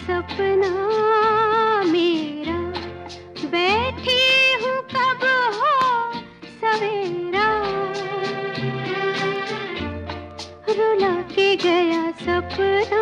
सपना मेरा। बैठी कब हो सवेरा। रुला के गया सपना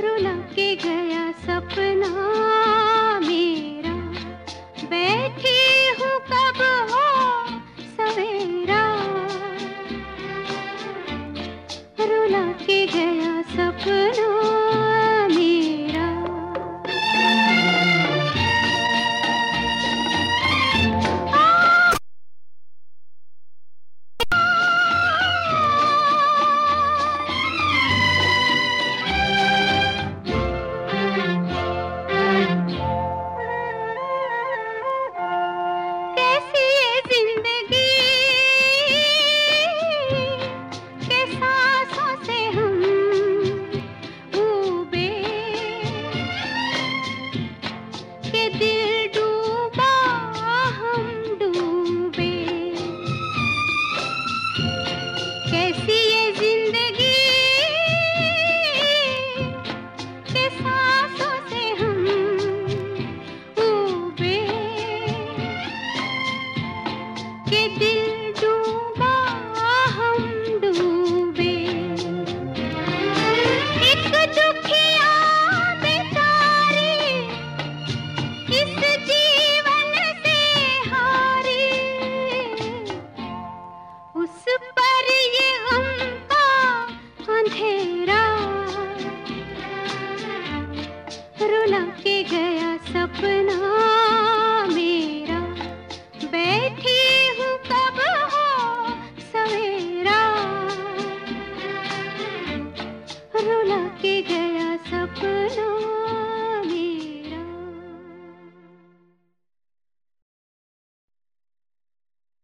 रुला के गया सपना मेरा। बैठी हूँ कब हो सवेरा। रुला के गया सपना अपना